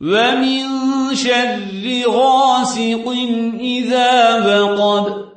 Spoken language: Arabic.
ومن شر غاسق إذا وَقَبَ